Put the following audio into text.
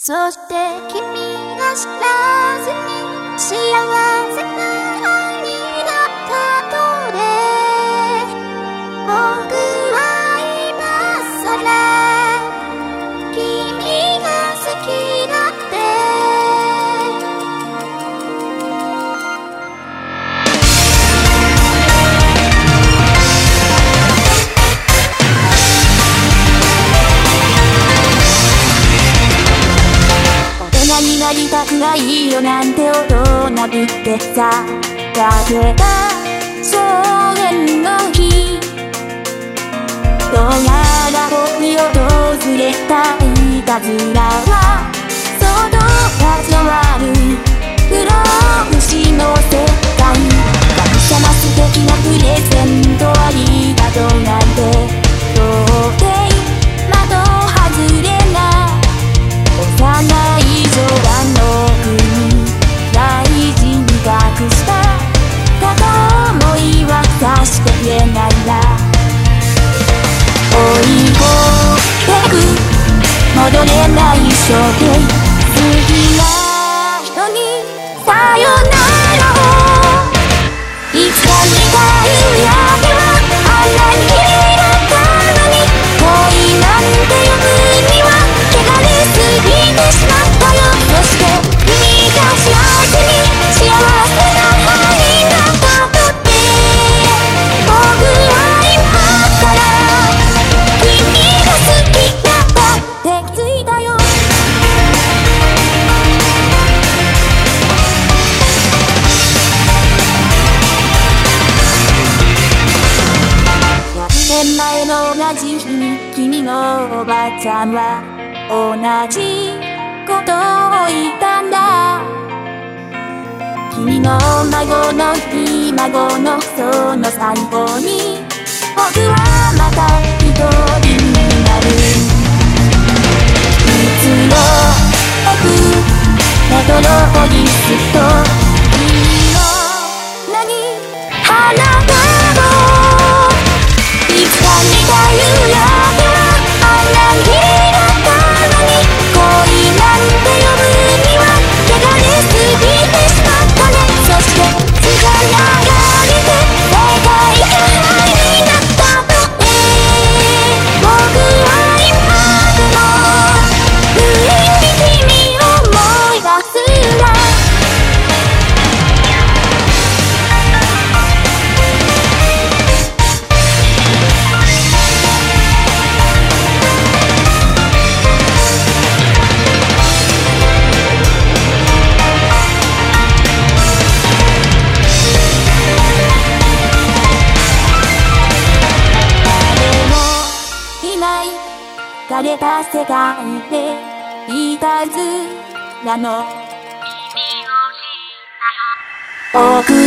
そして君が知らずに幸せなんて大人びてさだけた少年の日。どうやら僕を訪れたいたずらは戻れない一生で次は人にさよのおばちゃんは同じことを言ったんだ。君の孫のひ孫のその参考に僕はまた一人になる。いつ置僕メトロポリスと君の名に花かれた世界でいたずらの。君を知ったよ。